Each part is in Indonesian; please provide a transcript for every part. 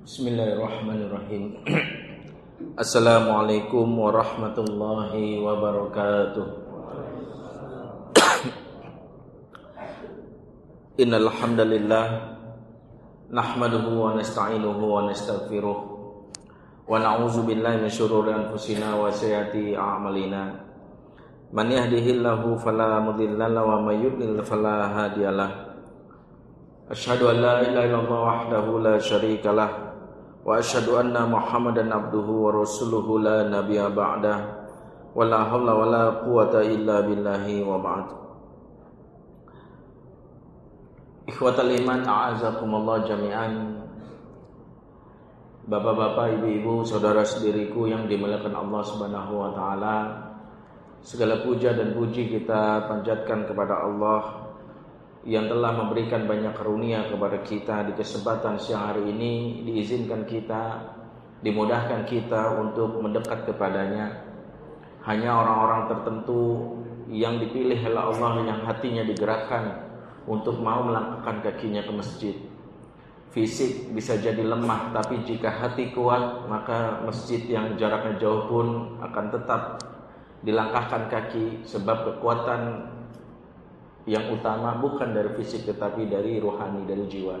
Bismillahirrahmanirrahim. Assalamualaikum warahmatullahi wabarakatuh. Innal hamdalillah nahmaduhu wa nasta'inuhu wa nastaghfiruh wa na'udzu billahi min shururi anfusina wa sayyiati a'malina. Man yahdihillahu fala mudilla lahu wa may yudlil fala hadiyalah. Asyhadu an la ilaha illallah wahdahu la syarika lah abduhu wa rasuluhu la nabiyya ba'da wa la haula wa la quwata illa billahi wa ba'd. Ikhwatal iman a'azakumullah jami'an. Bapak-bapak, ibu-ibu, saudara sendiriku yang dimuliakan Allah Subhanahu wa taala. Segala puja dan puji kita panjatkan kepada Allah yang telah memberikan banyak karunia kepada kita di kesempatan siang hari ini diizinkan kita dimudahkan kita untuk mendekat kepadanya. Hanya orang-orang tertentu yang dipilih oleh Allah yang hatinya digerakkan untuk mau melangkahkan kakinya ke masjid. Fisik bisa jadi lemah tapi jika hati kuat maka masjid yang jaraknya jauh pun akan tetap dilangkahkan kaki sebab kekuatan yang utama bukan dari fisik tetapi dari rohani dari jiwa.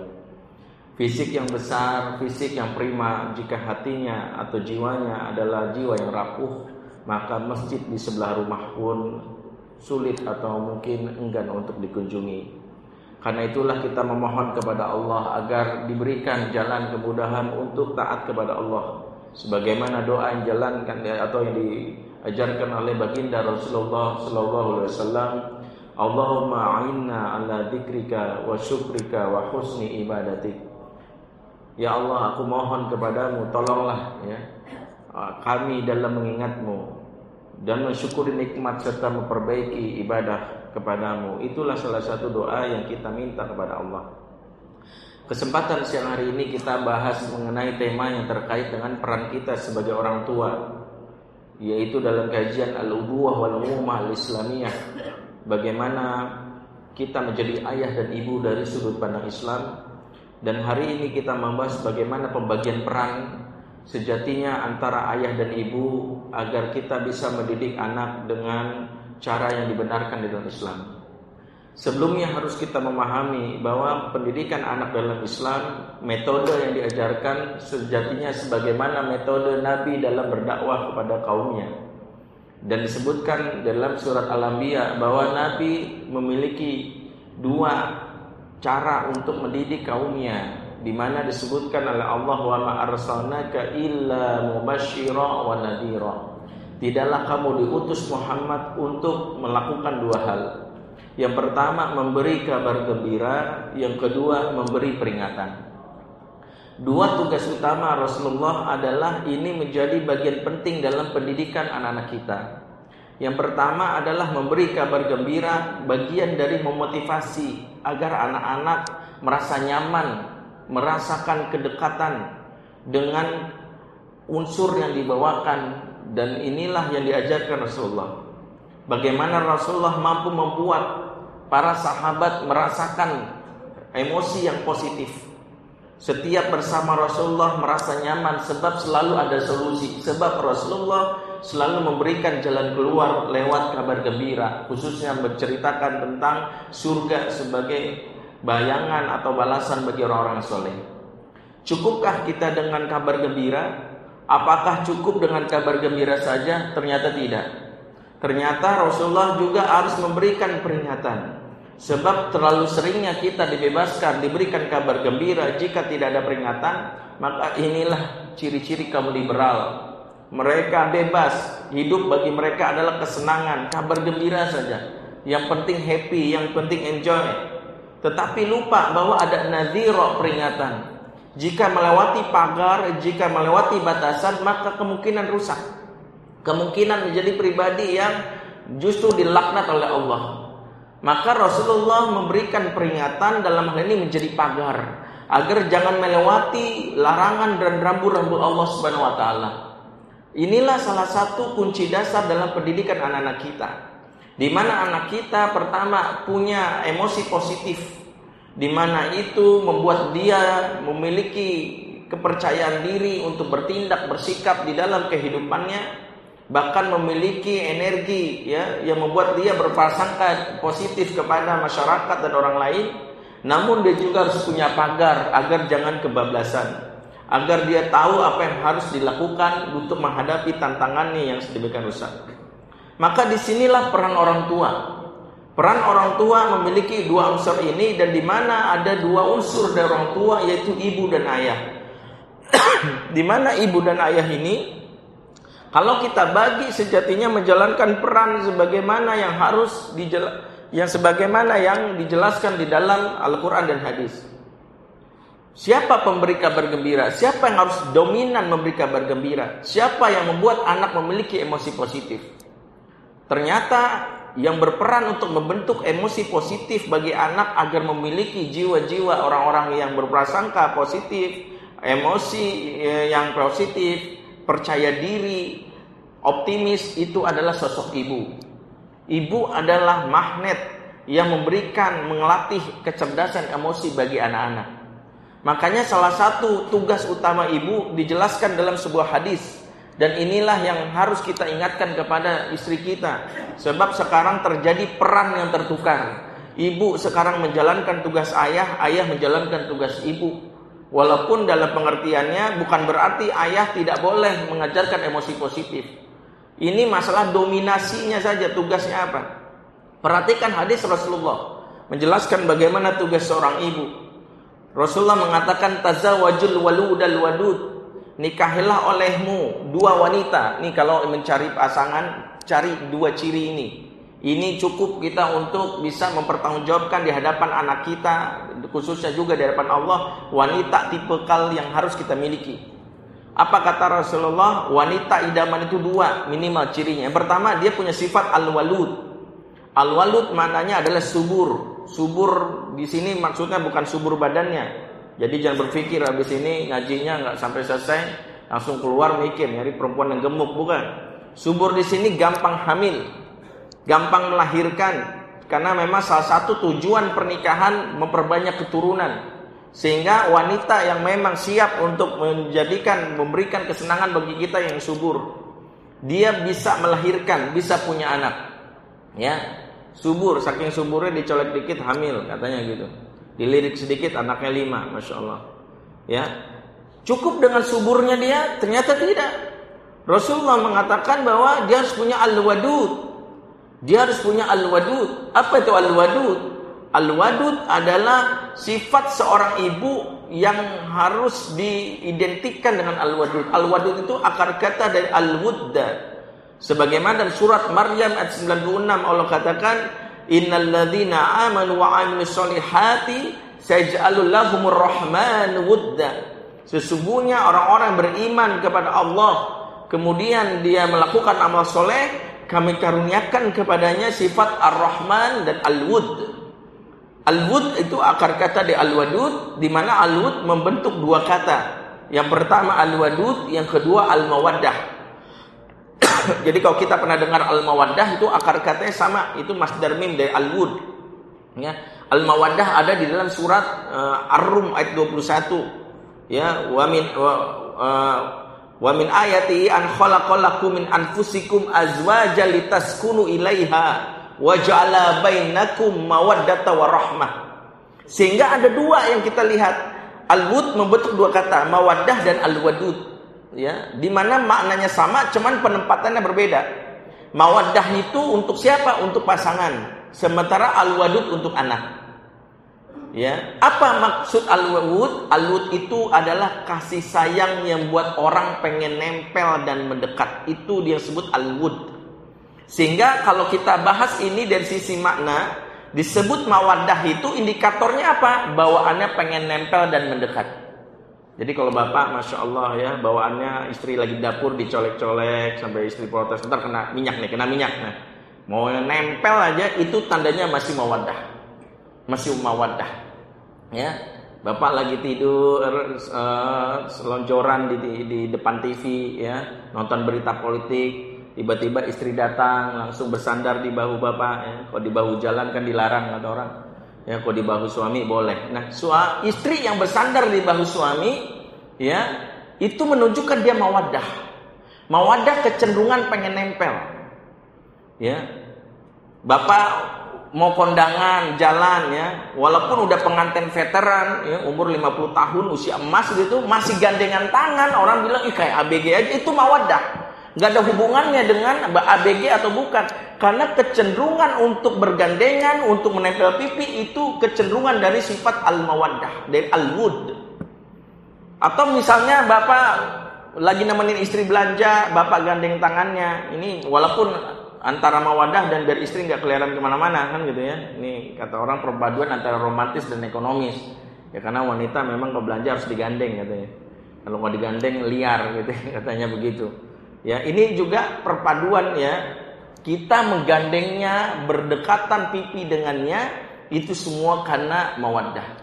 Fisik yang besar, fisik yang prima jika hatinya atau jiwanya adalah jiwa yang rapuh, maka masjid di sebelah rumah pun sulit atau mungkin enggan untuk dikunjungi. Karena itulah kita memohon kepada Allah agar diberikan jalan kemudahan untuk taat kepada Allah. Sebagaimana doa yang jalankan atau yang diajarkan oleh baginda Rasulullah Sallallahu Alaihi Wasallam Allahumma a'inna ala dzikrika wa syukrika wa husni ibadatik. Ya Allah, aku mohon kepadamu tolonglah ya ah, kami dalam mengingatmu dan mensyukuri nikmat serta memperbaiki ibadah kepadamu. Itulah salah satu doa yang kita minta kepada Allah. Kesempatan siang hari ini kita bahas mengenai tema yang terkait dengan peran kita sebagai orang tua yaitu dalam kajian al-ubuwah wal umumah al-islamiyah bagaimana kita menjadi ayah dan ibu dari sudut pandang Islam dan hari ini kita membahas bagaimana pembagian peran sejatinya antara ayah dan ibu agar kita bisa mendidik anak dengan cara yang dibenarkan di dalam Islam. Sebelumnya harus kita memahami bahwa pendidikan anak dalam Islam metode yang diajarkan sejatinya sebagaimana metode Nabi dalam berdakwah kepada kaumnya dan disebutkan dalam surat Al-Anbiya bahwa Nabi memiliki dua cara untuk mendidik kaumnya di mana disebutkan oleh Allah wa ma arsalnaka illa mubasyshira wa nadhira. Tidaklah kamu diutus Muhammad untuk melakukan dua hal. Yang pertama memberi kabar gembira, yang kedua memberi peringatan. Dua tugas utama Rasulullah adalah ini menjadi bagian penting dalam pendidikan anak-anak kita. Yang pertama adalah memberi kabar gembira, bagian dari memotivasi agar anak-anak merasa nyaman, merasakan kedekatan dengan unsur yang dibawakan dan inilah yang diajarkan Rasulullah. Bagaimana Rasulullah mampu membuat para sahabat merasakan emosi yang positif setiap bersama Rasulullah merasa nyaman sebab selalu ada solusi. Sebab Rasulullah selalu memberikan jalan keluar lewat kabar gembira, khususnya menceritakan tentang surga sebagai bayangan atau balasan bagi orang-orang soleh. Cukupkah kita dengan kabar gembira? Apakah cukup dengan kabar gembira saja? Ternyata tidak. Ternyata Rasulullah juga harus memberikan peringatan. Sebab terlalu seringnya kita dibebaskan, diberikan kabar gembira jika tidak ada peringatan, maka inilah ciri-ciri kaum liberal. Mereka bebas, hidup bagi mereka adalah kesenangan, kabar gembira saja. Yang penting happy, yang penting enjoy. Tetapi lupa bahwa ada nadhiro peringatan. Jika melewati pagar, jika melewati batasan, maka kemungkinan rusak. Kemungkinan menjadi pribadi yang justru dilaknat oleh Allah. Maka Rasulullah memberikan peringatan dalam hal ini menjadi pagar agar jangan melewati larangan dan rambu-rambu Allah Subhanahu wa taala. Inilah salah satu kunci dasar dalam pendidikan anak-anak kita. Di mana anak kita pertama punya emosi positif di mana itu membuat dia memiliki kepercayaan diri untuk bertindak bersikap di dalam kehidupannya bahkan memiliki energi ya yang membuat dia berprasangka positif kepada masyarakat dan orang lain. Namun dia juga harus punya pagar agar jangan kebablasan. Agar dia tahu apa yang harus dilakukan untuk menghadapi tantangannya yang sedemikian rusak. Maka di sinilah peran orang tua. Peran orang tua memiliki dua unsur ini dan di mana ada dua unsur dari orang tua yaitu ibu dan ayah. Di mana ibu dan ayah ini kalau kita bagi sejatinya menjalankan peran sebagaimana yang harus dijel yang sebagaimana yang dijelaskan di dalam Al-Qur'an dan hadis. Siapa pemberi kabar gembira? Siapa yang harus dominan memberi kabar gembira? Siapa yang membuat anak memiliki emosi positif? Ternyata yang berperan untuk membentuk emosi positif bagi anak agar memiliki jiwa-jiwa orang-orang yang berprasangka positif, emosi eh, yang positif, percaya diri, optimis itu adalah sosok ibu. Ibu adalah magnet yang memberikan, mengelatih kecerdasan emosi bagi anak-anak. Makanya salah satu tugas utama ibu dijelaskan dalam sebuah hadis dan inilah yang harus kita ingatkan kepada istri kita. Sebab sekarang terjadi peran yang tertukar. Ibu sekarang menjalankan tugas ayah, ayah menjalankan tugas ibu. Walaupun dalam pengertiannya bukan berarti ayah tidak boleh mengajarkan emosi positif. Ini masalah dominasinya saja tugasnya apa. Perhatikan hadis Rasulullah menjelaskan bagaimana tugas seorang ibu. Rasulullah mengatakan tazawwajul waludal wadud. Nikahilah olehmu dua wanita. Nih kalau mencari pasangan cari dua ciri ini. Ini cukup kita untuk bisa mempertanggungjawabkan di hadapan anak kita, khususnya juga di hadapan Allah, wanita tipe kal yang harus kita miliki. Apa kata Rasulullah? Wanita idaman itu dua minimal cirinya. Yang pertama dia punya sifat al-walud. Al-walud maknanya adalah subur. Subur di sini maksudnya bukan subur badannya. Jadi jangan berpikir habis ini ngajinya nggak sampai selesai langsung keluar mikir nyari perempuan yang gemuk bukan. Subur di sini gampang hamil gampang melahirkan karena memang salah satu tujuan pernikahan memperbanyak keturunan. Sehingga wanita yang memang siap untuk menjadikan memberikan kesenangan bagi kita yang subur dia bisa melahirkan bisa punya anak. Ya subur saking suburnya dicolek dikit hamil katanya gitu. Dilirik sedikit anaknya lima masya Allah. Ya cukup dengan suburnya dia? Ternyata tidak. Rasulullah mengatakan bahwa dia harus punya al-wadud dia harus punya al-wadud. Apa itu al-wadud? Al-wadud adalah sifat seorang ibu yang harus diidentikan dengan al-wadud. Al-wadud itu akar kata dari al-wudda. Sebagaimana dalam surat Maryam ayat 96 Allah katakan innal ladzina amanu wa amilus solihati sayaj'alul lahumur rahman wudda. Sesungguhnya orang-orang beriman kepada Allah kemudian dia melakukan amal soleh kami karuniakan kepadanya sifat Ar-Rahman dan Al-Wud. Al-Wud itu akar kata di Al-Wadud di mana Al-Wud membentuk dua kata. Yang pertama Al-Wadud, yang kedua Al-Mawaddah. Jadi kalau kita pernah dengar Al-Mawaddah itu akar katanya sama, itu masdar mim dari Al-Wud. Ya, Al-Mawaddah ada di dalam surat uh, Ar-Rum ayat 21. Ya, wa min wa, uh, Wa min ayati an khalaqalakum min anfusikum azwaja litaskunu ilaiha wa ja'ala bainakum mawaddata wa rahmah. Sehingga ada dua yang kita lihat. Al-wud membentuk dua kata, mawaddah dan al-wadud. Ya, di mana maknanya sama cuman penempatannya berbeda. Mawaddah itu untuk siapa? Untuk pasangan. Sementara al-wadud untuk anak. Ya, apa maksud al-wud? Al-wud itu adalah kasih sayang yang buat orang pengen nempel dan mendekat. Itu dia sebut al-wud. Sehingga kalau kita bahas ini dari sisi makna, disebut mawadah itu indikatornya apa? Bawaannya pengen nempel dan mendekat. Jadi kalau bapak, masya Allah ya, bawaannya istri lagi dapur dicolek-colek sampai istri protes, ntar kena minyak nih, kena minyak. Nah, mau nempel aja itu tandanya masih mawadah masih mawadah ya bapak lagi tidur uh, selonjoran di, di, di depan TV ya nonton berita politik tiba-tiba istri datang langsung bersandar di bahu bapak ya. kalau di bahu jalan kan dilarang kata orang ya kalau di bahu suami boleh nah sua, istri yang bersandar di bahu suami ya, itu menunjukkan dia mawadah. Mawadah kecenderungan pengen nempel. Ya. Bapak mau kondangan jalan ya, walaupun udah pengantin veteran ya, umur 50 tahun, usia emas gitu, masih gandengan tangan, orang bilang ih kayak ABG aja itu mawadah. Gak ada hubungannya dengan ABG atau bukan. Karena kecenderungan untuk bergandengan, untuk menempel pipi itu kecenderungan dari sifat al-mawaddah, dari al-wud. Atau misalnya bapak lagi nemenin istri belanja, bapak gandeng tangannya. Ini walaupun antara mawadah dan biar istri nggak kelihatan ke mana-mana kan gitu ya. Ini kata orang perpaduan antara romantis dan ekonomis. Ya karena wanita memang kalau belanja harus digandeng katanya. Kalau nggak digandeng liar gitu katanya begitu. Ya ini juga perpaduan ya kita menggandengnya, berdekatan pipi dengannya, itu semua karena mawaddah.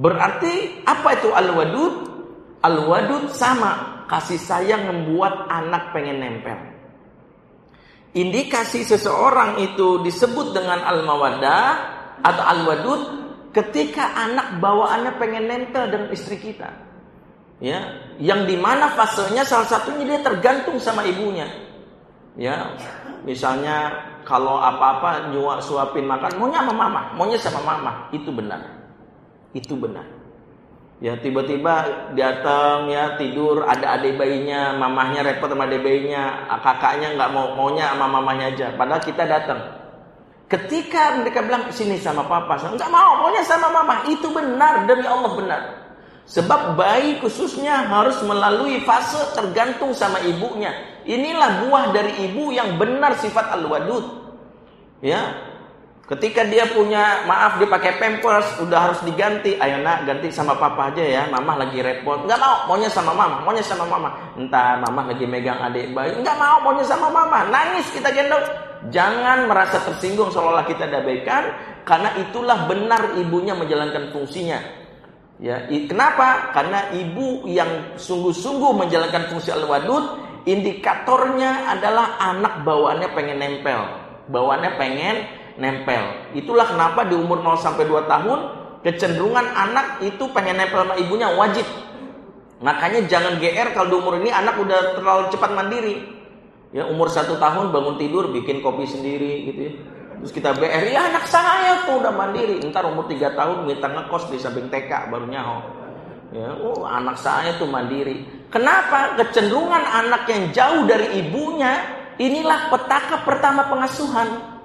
Berarti apa itu al-wadud? Al-wadud sama, kasih sayang membuat anak pengen nempel. Indikasi seseorang itu disebut dengan al-mawaddah atau al-wadud ketika anak bawaannya pengen nempel dengan istri kita. Ya, yang di mana fasenya salah satunya dia tergantung sama ibunya. Ya, misalnya kalau apa-apa nyuap suapin makan maunya sama mama maunya sama mama itu benar itu benar ya tiba-tiba datang ya tidur ada adik bayinya mamahnya repot sama adik bayinya kakaknya nggak mau maunya sama mamanya aja padahal kita datang ketika mereka bilang sini sama papa nggak mau maunya sama mama itu benar demi Allah benar Sebab bayi khususnya harus melalui fase tergantung sama ibunya. Inilah buah dari ibu yang benar sifat al-wadud. Ya. Ketika dia punya, maaf dia pakai pampers, udah harus diganti. Ayo nak, ganti sama papa aja ya. Mama lagi repot. Enggak mau, maunya sama mama, maunya sama mama. Entah mama lagi megang adik bayi. Enggak mau, maunya sama mama. Nangis kita gendong. Jangan merasa tersinggung seolah-olah kita dabaikan karena itulah benar ibunya menjalankan fungsinya. Ya, kenapa? Karena ibu yang sungguh-sungguh menjalankan fungsi al-wadud, indikatornya adalah anak bawaannya pengen nempel. Bawaannya pengen nempel. Itulah kenapa di umur 0 sampai 2 tahun kecenderungan anak itu pengen nempel sama ibunya wajib. Makanya jangan GR kalau di umur ini anak udah terlalu cepat mandiri. Ya, umur satu tahun bangun tidur bikin kopi sendiri gitu ya Terus kita BR, ya anak saya tuh udah mandiri. Ntar umur 3 tahun minta ngekos di samping TK baru nyaho. Ya, oh anak saya tuh mandiri. Kenapa? Kecenderungan anak yang jauh dari ibunya inilah petaka pertama pengasuhan.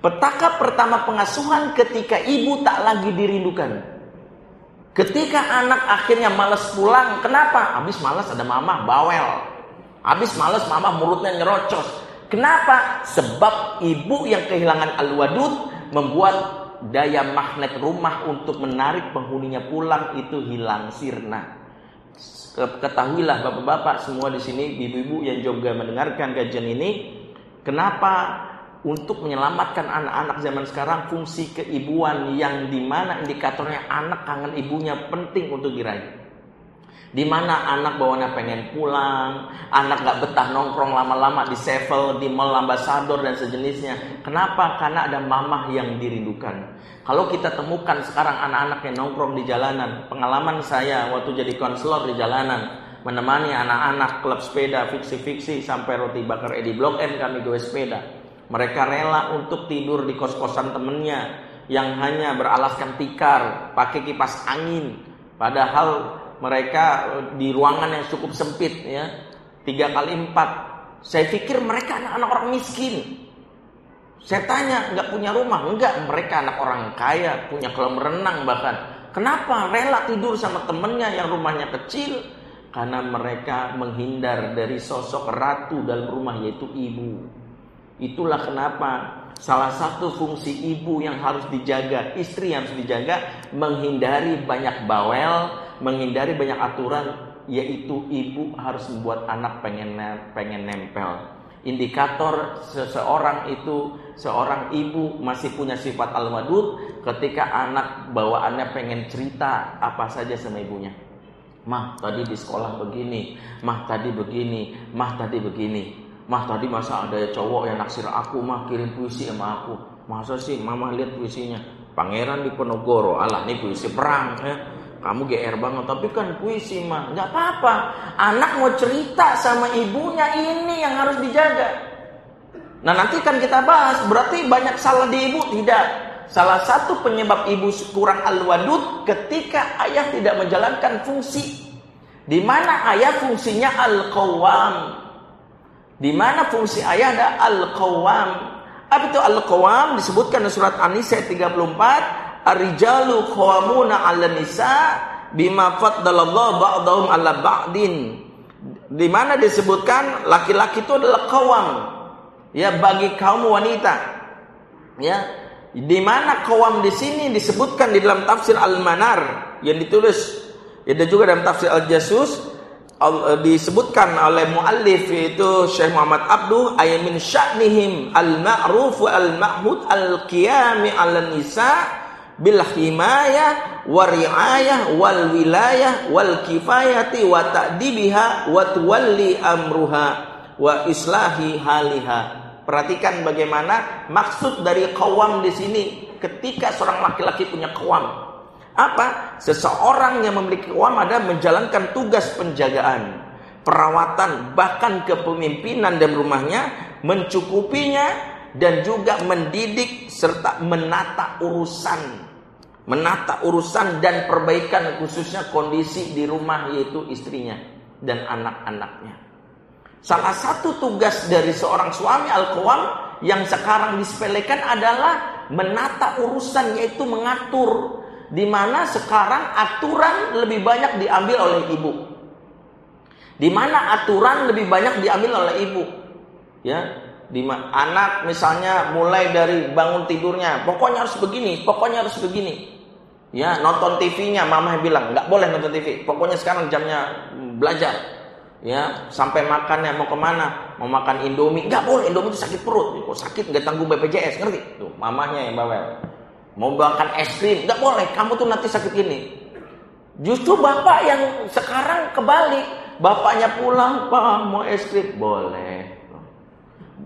Petaka pertama pengasuhan ketika ibu tak lagi dirindukan. Ketika anak akhirnya males pulang, kenapa? Habis males ada mama bawel. Habis males mama mulutnya nyerocos. Kenapa? Sebab ibu yang kehilangan al-wadud membuat daya magnet rumah untuk menarik penghuninya pulang itu hilang sirna. Ketahuilah bapak-bapak semua di sini, ibu-ibu yang juga mendengarkan kajian ini, kenapa untuk menyelamatkan anak-anak zaman sekarang fungsi keibuan yang di mana indikatornya anak kangen ibunya penting untuk diraih. Di mana anak bawanya pengen pulang, anak gak betah nongkrong lama-lama di Sevel, di Mall Ambassador dan sejenisnya. Kenapa? Karena ada mamah yang dirindukan. Kalau kita temukan sekarang anak-anak yang nongkrong di jalanan, pengalaman saya waktu jadi konselor di jalanan, menemani anak-anak klub sepeda fiksi-fiksi sampai roti bakar Edi Blok M kami gue sepeda. Mereka rela untuk tidur di kos-kosan temennya yang hanya beralaskan tikar, pakai kipas angin. Padahal mereka eh, di ruangan yang cukup sempit ya tiga kali empat. Saya pikir mereka anak-anak orang miskin. Saya tanya nggak punya rumah? Enggak mereka anak orang kaya punya kolam renang bahkan. Kenapa rela tidur sama temennya yang rumahnya kecil? Karena mereka menghindar dari sosok ratu dalam rumah yaitu ibu itulah kenapa salah satu fungsi ibu yang harus dijaga istri yang harus dijaga menghindari banyak bawel menghindari banyak aturan yaitu ibu harus membuat anak pengen pengen nempel. Indikator seseorang itu seorang ibu masih punya sifat al-wadud ketika anak bawaannya pengen cerita apa saja sama ibunya. Mah tadi di sekolah begini, mah tadi begini, mah tadi begini. Mah tadi masa ada cowok yang naksir aku, mah kirim puisi sama aku. Masa sih mama lihat puisinya? Pangeran di Ponorogo, alah ini puisi perang ya kamu GR banget, tapi kan puisi mah nggak apa-apa. Anak mau cerita sama ibunya ini yang harus dijaga. Nah nanti kan kita bahas, berarti banyak salah di ibu tidak. Salah satu penyebab ibu kurang al-wadud ketika ayah tidak menjalankan fungsi. Di mana ayah fungsinya al-qawwam. Di mana fungsi ayah ada al-qawwam. Apa itu al-qawwam? Disebutkan dalam surat An-Nisa 34 Ar-rijalu qawamuna 'ala nisa bima faddalallahu ba'dahum 'ala ba'din. Di mana disebutkan laki-laki itu adalah kawam. Ya bagi kaum wanita. Ya. Di mana kawam di sini disebutkan di dalam tafsir Al-Manar yang ditulis ya juga dalam tafsir Al-Jasus disebutkan oleh muallif yaitu Syekh Muhammad Abduh ayat min sya'nihim al-ma'ruf wa al-mahmud al-qiyami 'ala nisa bil himayah wa riayah wal wilayah wal kifayati wa ta'dibiha wa tuwalli amruha wa islahi haliha. Perhatikan bagaimana maksud dari kawam di sini ketika seorang laki-laki punya kawam. Apa? Seseorang yang memiliki kawam ada menjalankan tugas penjagaan, perawatan, bahkan kepemimpinan dan rumahnya, mencukupinya dan juga mendidik serta menata urusan menata urusan dan perbaikan khususnya kondisi di rumah yaitu istrinya dan anak-anaknya. Salah satu tugas dari seorang suami al-qawam yang sekarang disepelekan adalah menata urusan yaitu mengatur di mana sekarang aturan lebih banyak diambil oleh ibu. Di mana aturan lebih banyak diambil oleh ibu. Ya, di anak misalnya mulai dari bangun tidurnya, pokoknya harus begini, pokoknya harus begini. Ya, nonton TV-nya mama bilang nggak boleh nonton TV. Pokoknya sekarang jamnya belajar. Ya, sampai makannya mau ke mana? Mau makan Indomie? Nggak boleh, Indomie itu sakit perut. Kok sakit nggak tanggung BPJS, ngerti? Tuh, mamahnya yang bawel. Mau makan es krim? Nggak boleh, kamu tuh nanti sakit ini. Justru bapak yang sekarang kebalik. Bapaknya pulang, pak mau es krim? Boleh.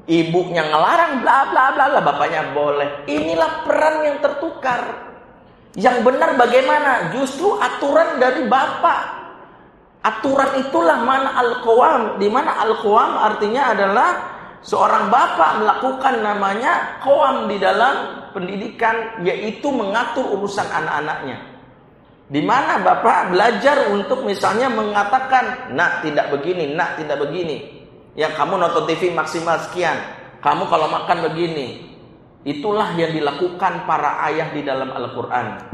Ibunya ngelarang, bla bla bla bla. Bapaknya boleh. Inilah peran yang tertukar. Yang benar bagaimana? Justru aturan dari bapak. Aturan itulah mana al-qawam. Di mana al-qawam artinya adalah seorang bapak melakukan namanya qawam di dalam pendidikan yaitu mengatur urusan anak-anaknya. Di mana bapak belajar untuk misalnya mengatakan, "Nak, tidak begini, nak, tidak begini." Ya, kamu nonton TV maksimal sekian. Kamu kalau makan begini, Itulah yang dilakukan para ayah di dalam Al-Quran.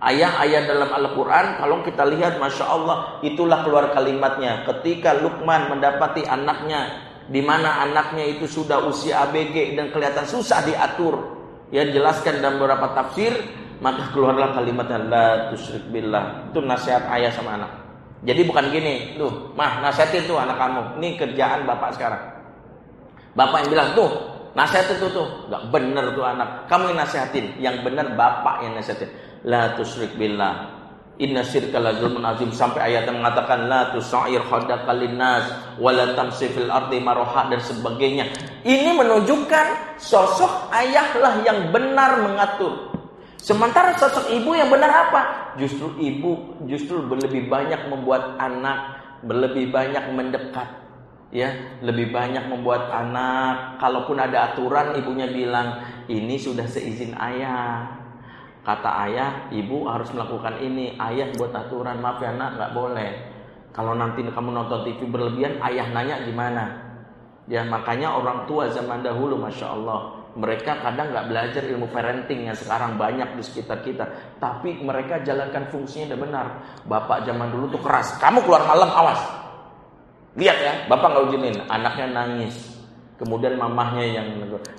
Ayah-ayah dalam Al-Quran, kalau kita lihat, Masya Allah, itulah keluar kalimatnya. Ketika Lukman mendapati anaknya, di mana anaknya itu sudah usia ABG dan kelihatan susah diatur. Ya jelaskan dalam beberapa tafsir, maka keluarlah kalimatnya la tusyrik billah. Itu nasihat ayah sama anak. Jadi bukan gini, tuh, mah nasihatin tuh anak kamu. Ini kerjaan bapak sekarang. Bapak yang bilang, tuh, Nasihat itu tuh, nggak bener tuh anak. Kamu yang nasihatin, yang bener bapak yang nasihatin. La tusrik billah. Inna syirka la zulmun azim sampai ayat yang mengatakan la tusair khaddaka linnas wa la tamsi fil ardi maroha dan sebagainya. Ini menunjukkan sosok ayahlah yang benar mengatur. Sementara sosok ibu yang benar apa? Justru ibu justru lebih banyak membuat anak lebih banyak mendekat ya lebih banyak membuat anak kalaupun ada aturan ibunya bilang ini sudah seizin ayah kata ayah ibu harus melakukan ini. Ayah buat aturan. Maaf ya nak nggak boleh. Kalau nanti kamu nonton TV berlebihan ayah nanya gimana? Ya makanya orang tua zaman dahulu masya Allah mereka kadang nggak belajar ilmu parenting yang sekarang banyak di sekitar kita. Tapi mereka jalankan fungsinya udah benar. Bapak zaman dulu tuh keras. Kamu keluar malam awas. Lihat ya, bapak nggak ujinin, anaknya nangis. Kemudian mamahnya yang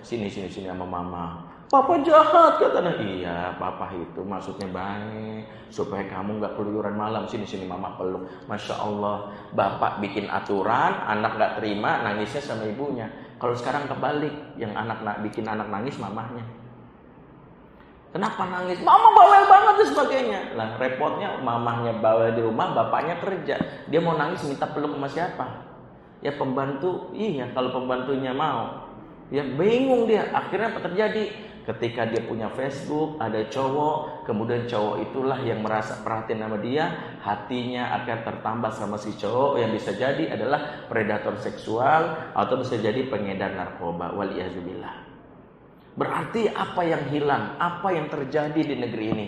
sini sini sini sama mama. Papa jahat katanya. Iya, papa itu maksudnya baik supaya kamu nggak keluyuran malam. Sini sini mama peluk. Masya Allah, bapak bikin aturan, anak nggak terima, nangisnya sama ibunya. Kalau sekarang kebalik, yang anak nak bikin anak nangis mamahnya. Kenapa nangis? Mama bawel banget dan sebagainya. Lah repotnya mamahnya bawel di rumah, bapaknya kerja. Dia mau nangis minta peluk sama siapa? Ya pembantu, iya kalau pembantunya mau. Ya bingung dia. Akhirnya apa terjadi? Ketika dia punya Facebook, ada cowok, kemudian cowok itulah yang merasa perhatian sama dia, hatinya akan tertambah sama si cowok yang bisa jadi adalah predator seksual atau bisa jadi pengedar narkoba. Waliyazubillah. Berarti apa yang hilang, apa yang terjadi di negeri ini?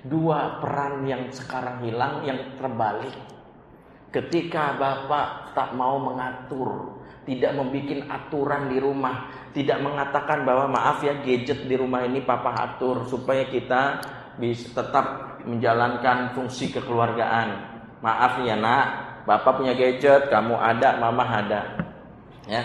Dua peran yang sekarang hilang yang terbalik. Ketika bapak tak mau mengatur, tidak membuat aturan di rumah, tidak mengatakan bahwa maaf ya gadget di rumah ini papa atur supaya kita bisa tetap menjalankan fungsi kekeluargaan. Maaf ya nak, bapak punya gadget, kamu ada, mama ada. Ya,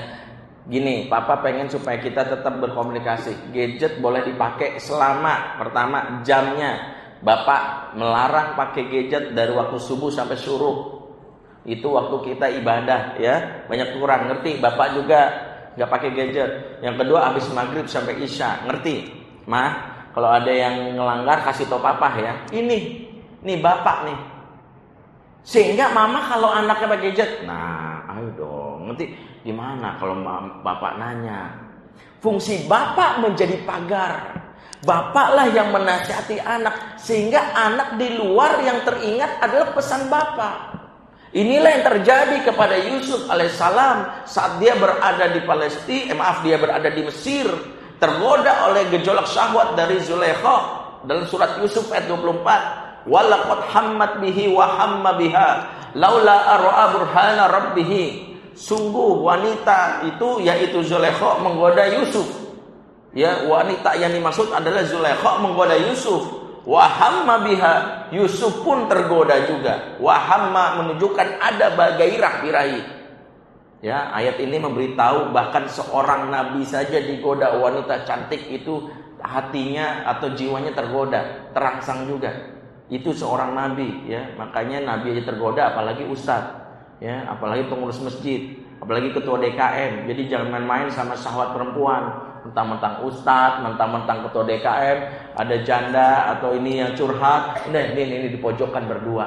gini, papa pengen supaya kita tetap berkomunikasi. Gadget boleh dipakai selama pertama jamnya. Bapak melarang pakai gadget dari waktu subuh sampai suruh. Itu waktu kita ibadah ya, banyak kurang ngerti. Bapak juga nggak pakai gadget. Yang kedua habis maghrib sampai isya, ngerti? Mah, kalau ada yang ngelanggar kasih tau papa ya. Ini, nih bapak nih. Sehingga mama kalau anaknya pakai gadget, nah ayo dong, ngerti? Gimana kalau bapak nanya? Fungsi bapak menjadi pagar. Bapaklah yang menasihati anak sehingga anak di luar yang teringat adalah pesan bapak. Inilah yang terjadi kepada Yusuf alaihissalam saat dia berada di Palestina, eh, maaf dia berada di Mesir, tergoda oleh gejolak syahwat dari Zulaikha dalam surat Yusuf ayat 24. Walaqad hammat bihi wa hamma biha laula ar'a burhana rabbih. Sungguh wanita itu yaitu Zulaikha menggoda Yusuf. Ya, wanita yang dimaksud adalah Zulaikha menggoda Yusuf Wahamma biha Yusuf pun tergoda juga. Wahamma menunjukkan ada bagairah birahi. Ya, ayat ini memberitahu bahkan seorang nabi saja digoda wanita cantik itu hatinya atau jiwanya tergoda, terangsang juga. Itu seorang nabi ya. Makanya nabi aja tergoda apalagi ustaz. Ya, apalagi pengurus masjid, apalagi ketua DKM. Jadi jangan main-main sama syahwat perempuan mentang-mentang ustadz, mentang-mentang ketua DKM, ada janda atau ini yang curhat, ini ini, ini di pojokan berdua.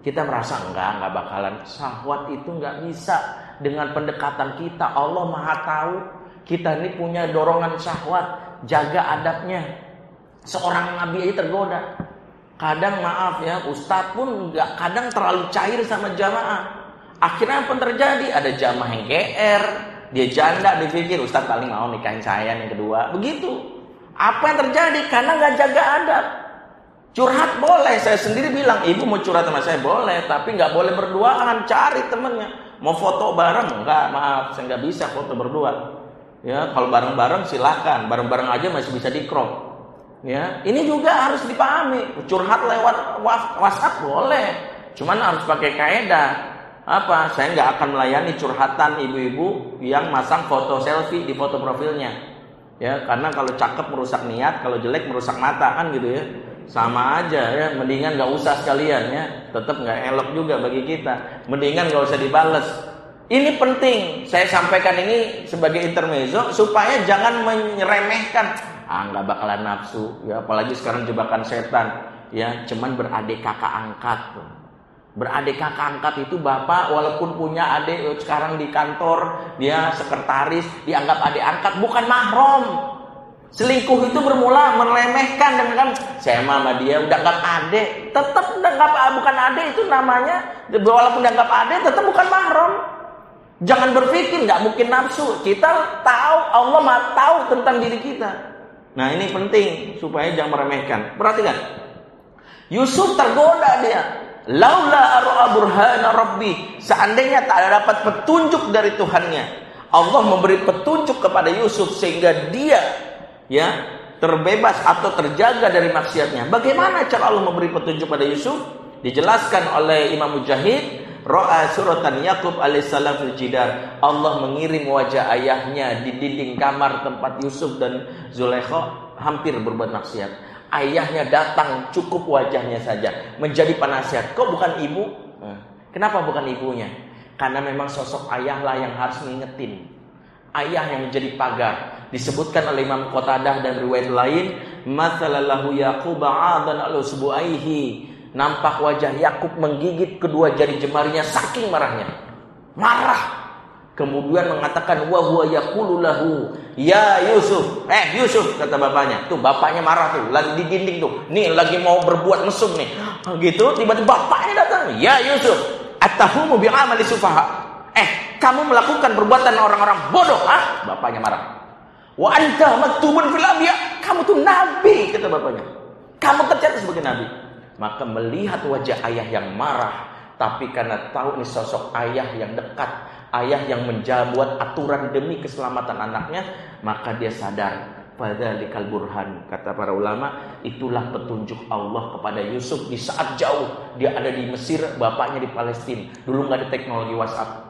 Kita merasa enggak, enggak bakalan. Syahwat itu enggak bisa dengan pendekatan kita. Allah Maha tahu kita ini punya dorongan syahwat, jaga adabnya. Seorang nabi aja tergoda. Kadang maaf ya, ustadz pun enggak kadang terlalu cair sama jamaah. Akhirnya apa terjadi? Ada jamaah yang GR, dia janda dipikir Ustaz paling mau nikahin saya yang kedua. Begitu. Apa yang terjadi? Karena nggak jaga adab. Curhat boleh, saya sendiri bilang, ibu mau curhat sama saya boleh, tapi nggak boleh berduaan, cari temennya. Mau foto bareng? Enggak, maaf, saya nggak bisa foto berdua. Ya, kalau bareng-bareng silahkan, bareng-bareng aja masih bisa di crop. Ya, ini juga harus dipahami. Curhat lewat WhatsApp boleh, cuman harus pakai kaidah apa? Saya nggak akan melayani curhatan ibu-ibu yang masang foto selfie di foto profilnya. Ya karena kalau cakep merusak niat kalau jelek merusak mata kan gitu ya. Sama aja ya mendingan nggak usah sekalian ya. Tetap nggak elok juga bagi kita. Mendingan nggak usah dibales. Ini penting. Saya sampaikan ini sebagai intermezzo supaya jangan menyeremehkan. Ah nggak bakalan nafsu. Ya apalagi sekarang jebakan setan. Ya cuman beradik kakak angkat. tuh Beradik kakak angkat itu bapak walaupun punya adik eh, sekarang di kantor dia sekretaris dianggap adik angkat bukan mahrom. Selingkuh itu bermula meremehkan dengan kan saya mama dia udah anggap adik, tetap anggap bukan adik itu namanya walaupun dianggap adik tetap bukan mahrom. Jangan berpikir nggak mungkin nafsu. Kita tahu Allah mah tahu tentang diri kita. Nah ini penting supaya jangan meremehkan. Perhatikan. Yusuf tergoda dia Laula ar'a burhana rabbi, seandainya tak ada dapat petunjuk dari Tuhannya, Allah memberi petunjuk kepada Yusuf sehingga dia ya terbebas atau terjaga dari maksiatnya. Bagaimana cara Allah memberi petunjuk pada Yusuf? Dijelaskan oleh Imam Mujahid, Ra'a suratan Yakub alaihissalam fil. Allah mengirim wajah ayahnya di dinding kamar tempat Yusuf dan Zulaikha hampir berbuat maksiat ayahnya datang cukup wajahnya saja menjadi penasihat. Kok bukan ibu? Kenapa bukan ibunya? Karena memang sosok ayahlah yang harus mengingetin. Ayah yang menjadi pagar. Disebutkan oleh Imam Qatadah dan riwayat lain, "Matsalallahu Yaqub a'adan al-usbu'aihi." Nampak wajah Yakub menggigit kedua jari jemarinya saking marahnya. Marah. Kemudian mengatakan wa huwa yaqulu lahu ya Yusuf. Eh Yusuf kata bapaknya. Tuh bapaknya marah tuh, lagi di dinding tuh. Nih lagi mau berbuat mesum nih. Gitu tiba-tiba bapaknya datang. Ya Yusuf, atahumu bi amali sufaha. Eh, kamu melakukan perbuatan orang-orang bodoh, ah? Bapaknya marah. Wa anta maktubun fil Kamu tuh nabi kata bapaknya. Kamu tercatat sebagai nabi. Maka melihat wajah ayah yang marah, tapi karena tahu ini sosok ayah yang dekat, ayah yang menjabuat aturan demi keselamatan anaknya, maka dia sadar pada likal burhan kata para ulama itulah petunjuk Allah kepada Yusuf di saat jauh. Dia ada di Mesir bapaknya di Palestina. Dulu nggak ada teknologi WhatsApp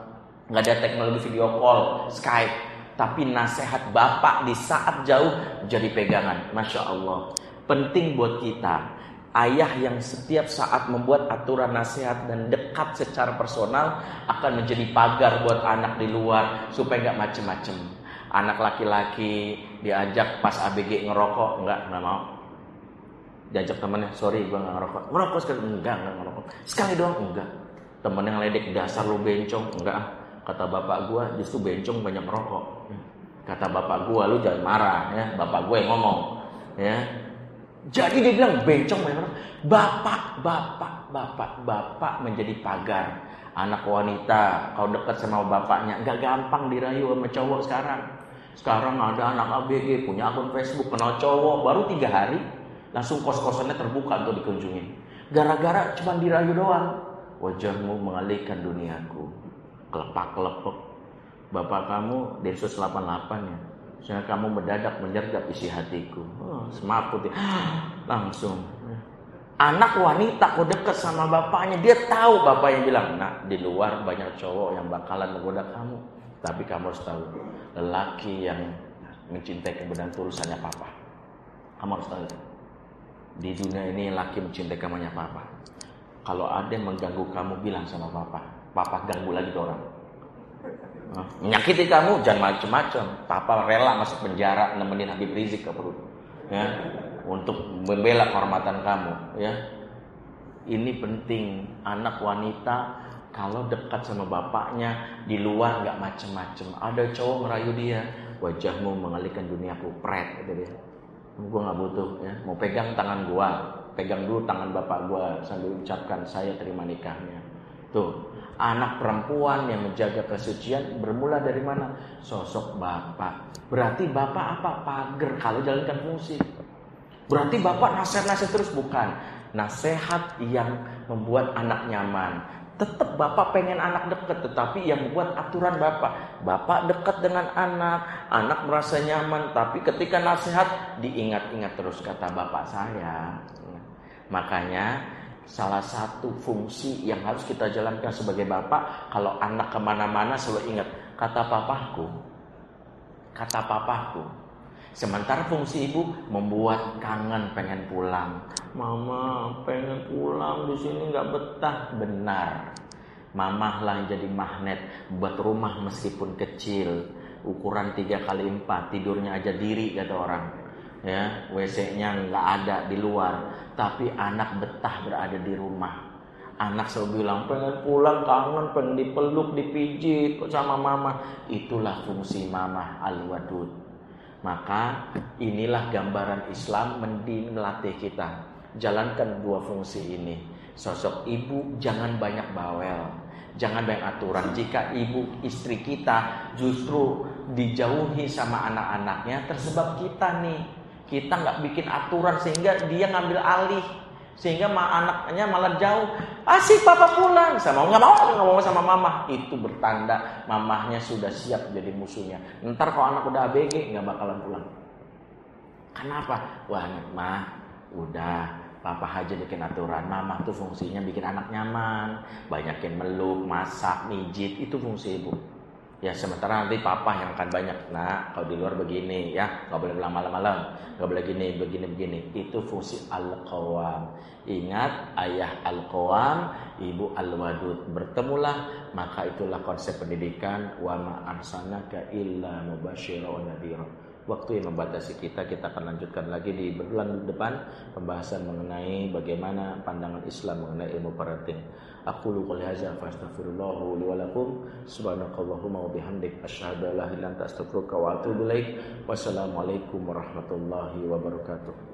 nggak ada teknologi video call Skype. Tapi nasihat bapak di saat jauh jadi pegangan. Masya Allah. Penting buat kita ayah yang setiap saat membuat aturan nasihat dan dekat secara personal akan menjadi pagar buat anak di luar supaya nggak macem-macem. Anak laki-laki diajak pas ABG ngerokok nggak nggak mau. Diajak temennya, sorry gue nggak ngerokok. Ngerokok sekali enggak nggak ngerokok. Sekali doang enggak. Temennya ngeledek dasar lu bencong enggak. Kata bapak gue justru bencong banyak ngerokok. Kata bapak gue lu jangan marah ya. Bapak gue yang ngomong ya jadi dia bilang bencong memang bapak, bapak, bapak, bapak menjadi pagar. Anak wanita kalau dekat sama bapaknya nggak gampang dirayu sama cowok sekarang. Sekarang ada anak ABG punya akun Facebook kenal cowok baru tiga hari langsung kos-kosannya terbuka untuk dikunjungi. Gara-gara cuma dirayu doang. Wajahmu mengalihkan duniaku. Kelepak-kelepek. Bapak kamu Densus 88 ya sehingga kamu mendadak menyergap isi hatiku. Oh, semaput ya. Langsung. Anak wanita kok dekat sama bapaknya, dia tahu bapaknya bilang, nak di luar banyak cowok yang bakalan menggoda kamu. Tapi kamu harus tahu, lelaki yang mencintai kebenaran tulisannya papa. Kamu harus tahu. Di dunia ini laki mencintai kamunya papa. Kalau ada yang mengganggu kamu bilang sama papa, papa ganggu lagi orang menyakiti kamu jangan macam-macam papa rela masuk penjara nemenin Habib Rizik ke perut. Ya. Untuk membela kehormatan kamu ya. Ini penting. Anak wanita kalau dekat sama bapaknya di luar nggak macem-macem. Ada cowok ngerayu dia wajahmu mengalihkan duniaku pret gitu dia. Gue nggak butuh ya. Mau pegang tangan gua pegang dulu tangan bapak gua sambil ucapkan saya terima nikahnya. Tuh Anak perempuan yang menjaga kesucian bermula dari mana? Sosok bapak. Berarti bapak apa? Pagar kalau jalankan fungsi. Berarti bapak nasihat-nasihat terus bukan. Nasihat yang membuat anak nyaman. Tetap bapak pengen anak dekat, tetapi yang membuat aturan bapak. Bapak dekat dengan anak, anak merasa nyaman, tapi ketika nasihat diingat-ingat terus kata bapak saya. Makanya salah satu fungsi yang harus kita jalankan sebagai bapak kalau anak ke mana-mana selalu ingat kata papaku kata papaku. Sementara fungsi ibu membuat kangen pengen pulang. Mama pengen pulang di sini nggak betah. Benar. Mama lah yang jadi magnet buat rumah meskipun kecil. Ukuran tiga kali empat tidurnya aja diri kata orang ya WC-nya nggak ada di luar. Tapi anak betah berada di rumah. Anak selalu bilang pengen pulang kangen pengen dipeluk dipijit sama mama. Itulah fungsi mama al-wadud maka inilah gambaran Islam melatih kita. Jalankan dua fungsi ini. Sosok ibu jangan banyak bawel. Jangan banyak aturan. Jika ibu istri kita justru dijauhi sama anak-anaknya tersebab kita nih kita nggak bikin aturan sehingga dia ngambil alih. Sehingga ma anaknya malah jauh. Asik papa pulang. Sama nggak mau nggak mau sama mama. Itu bertanda mamahnya sudah siap jadi musuhnya. Ntar kalau anak udah abg nggak bakalan pulang. Kenapa? Wah mah udah. Papa aja bikin aturan. Mama tuh fungsinya bikin anak nyaman. Banyakin meluk masak mijit. Itu fungsi ibu Ya sementara nanti papa yang akan banyak. Nah kalau di luar begini ya nggak boleh malam-malam, nggak boleh gini begini begini. Itu fungsi al-qawam. Ingat ayah al-qawam, ibu al-wadud. Bertemulah maka itulah konsep pendidikan wa ma arsalnaka illa mubasyira wa waktu yang membatasi kita. Kita akan lanjutkan lagi di bulan depan pembahasan mengenai bagaimana pandangan Islam mengenai ilmu paratin. Aku qouli hadza fa astaghfirullah li wa lakum subhanakallahumma wa bihamdik asyhadu an la ilaha illa anta astaghfiruka wa atubu ilaik. Wassalamualaikum warahmatullahi wabarakatuh.